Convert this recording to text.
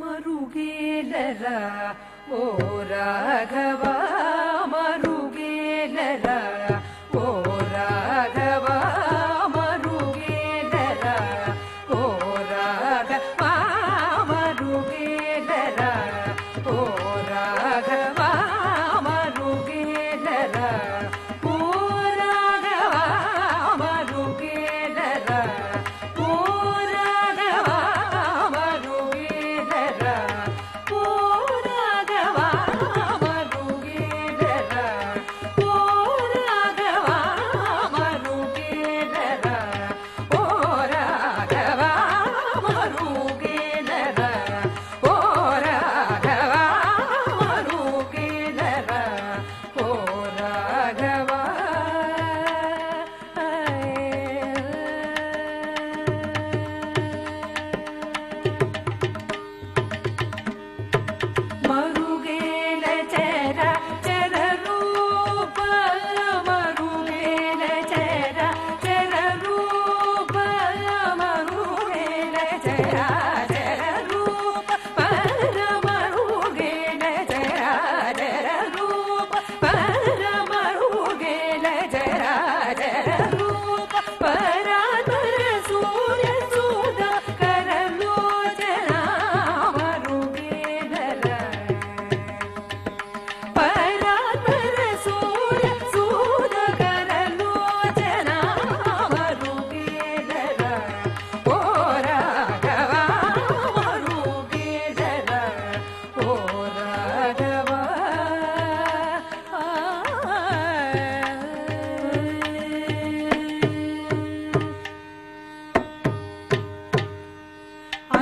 मरुगेलरा ओ राघवा। 不给